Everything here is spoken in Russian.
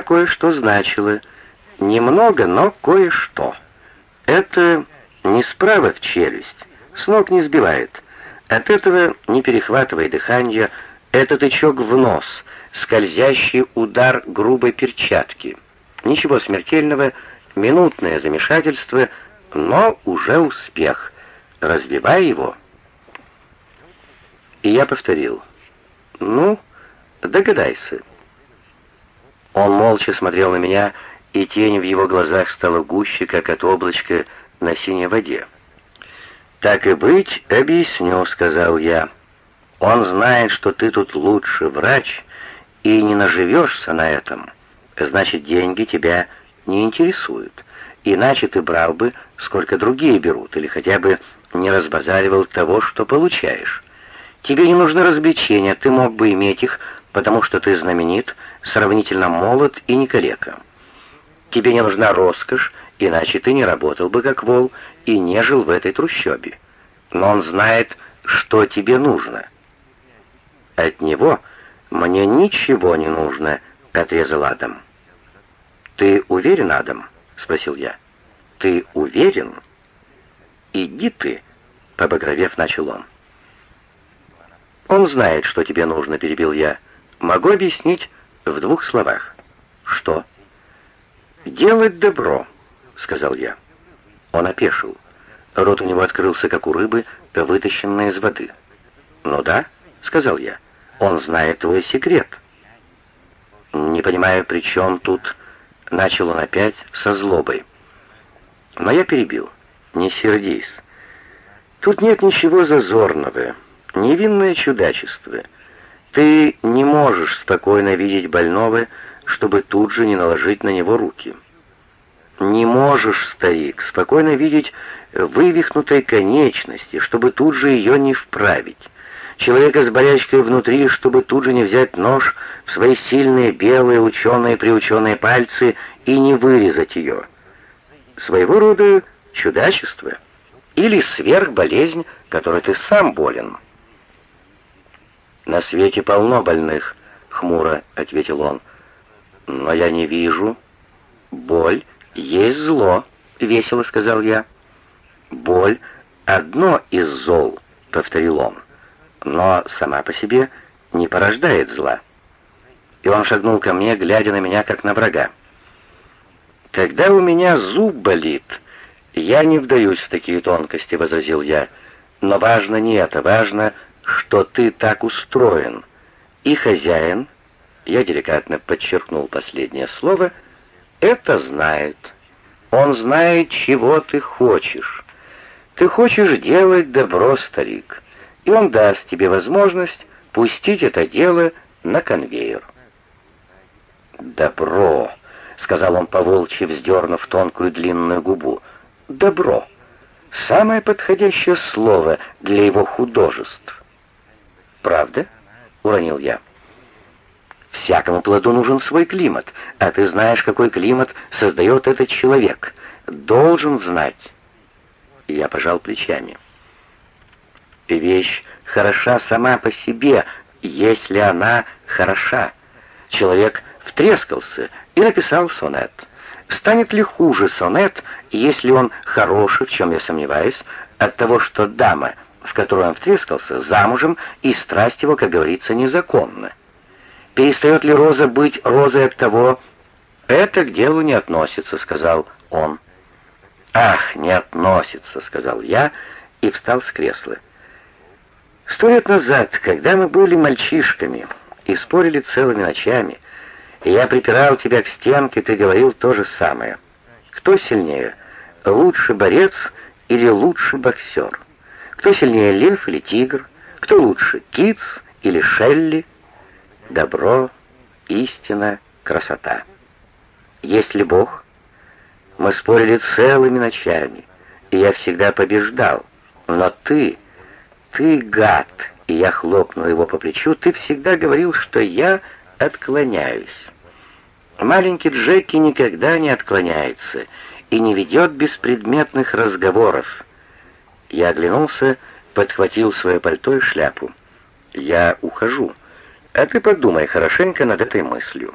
кое-что значило. Немного, но кое-что. Это не справа в челюсть, с ног не сбивает. От этого не перехватывай дыхание, это тычок в нос, скользящий удар грубой перчатки. Ничего смертельного, минутное замешательство, но уже успех. Разбивай его. И я повторил. «Ну, догадайся». Он молча смотрел на меня, и тень в его глазах стала гуще, как от облачка на синей воде. «Так и быть, объясню», — сказал я. «Он знает, что ты тут лучший врач, и не наживешься на этом. Значит, деньги тебя не интересуют. Иначе ты брал бы, сколько другие берут, или хотя бы не разбазаривал того, что получаешь. Тебе не нужно развлечения, ты мог бы иметь их, потому что ты знаменит, сравнительно молод и не калека. Тебе не нужна роскошь, иначе ты не работал бы как вол и не жил в этой трущобе. Но он знает, что тебе нужно. От него мне ничего не нужно, отрезал Адам. Ты уверен, Адам? спросил я. Ты уверен? Иди ты, побагровев начал он. Он знает, что тебе нужно, перебил я. Могу объяснить в двух словах. Что? Делать добро, сказал я. Он опешил. Рот у него открылся, как у рыбы, вытащенной из воды. «Ну да», — сказал я, — «он знает твой секрет». «Не понимаю, при чем тут...» — начал он опять со злобой. Но я перебил. «Не сердись. Тут нет ничего зазорного, невинное чудачество. Ты не можешь спокойно видеть больного, чтобы тут же не наложить на него руки». Не можешь, старик, спокойно видеть вывихнутой конечности, чтобы тут же ее не вправить. Человека с болячкой внутри, чтобы тут же не взять нож в свои сильные белые ученые-приученые пальцы и не вырезать ее. Своего рода чудачество или сверхболезнь, которой ты сам болен. «На свете полно больных», — хмуро ответил он. «Но я не вижу. Боль «Есть зло», — весело сказал я. «Боль — одно из зол», — повторил он, «но сама по себе не порождает зла». И он шагнул ко мне, глядя на меня, как на врага. «Когда у меня зуб болит, я не вдаюсь в такие тонкости», — возразил я. «Но важно не это, важно, что ты так устроен. И хозяин, я деликатно подчеркнул последнее слово — это знает. Он знает, чего ты хочешь. Ты хочешь делать добро, старик, и он даст тебе возможность пустить это дело на конвейер. «Добро», — сказал он поволчьи, вздернув тонкую длинную губу. «Добро. Самое подходящее слово для его художеств». «Правда?» — уронил я. Всякому плоду нужен свой климат, а ты знаешь, какой климат создает этот человек. Должен знать. Я пожал плечами. Вещь хороша сама по себе, если она хороша. Человек втрескался и написал сонет. Станет ли хуже сонет, если он хороший, в чем я сомневаюсь, от того, что дама, в которую он втрескался, замужем, и страсть его, как говорится, незаконна? Перестает ли роза быть розой от того? Это к делу не относится, сказал он. Ах, не относится, сказал я и встал с кресла. Сто лет назад, когда мы были мальчишками и спорили целыми ночами, и я припирал тебя к стенке, ты говорил то же самое. Кто сильнее, лучший борец или лучший боксер? Кто сильнее, лев или тигр? Кто лучше, Китс или Шелли? добро, истина, красота. Есть ли Бог? Мы спорили целыми ночами, и я всегда побеждал. Но ты, ты гад, и я хлопнул его по плечу, ты всегда говорил, что я отклоняюсь. Маленький Джеки никогда не отклоняется и не ведет беспредметных разговоров. Я оглянулся, подхватил свое пальто и шляпу. Я ухожу. А ты подумай хорошенько над этой мыслью.